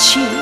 情。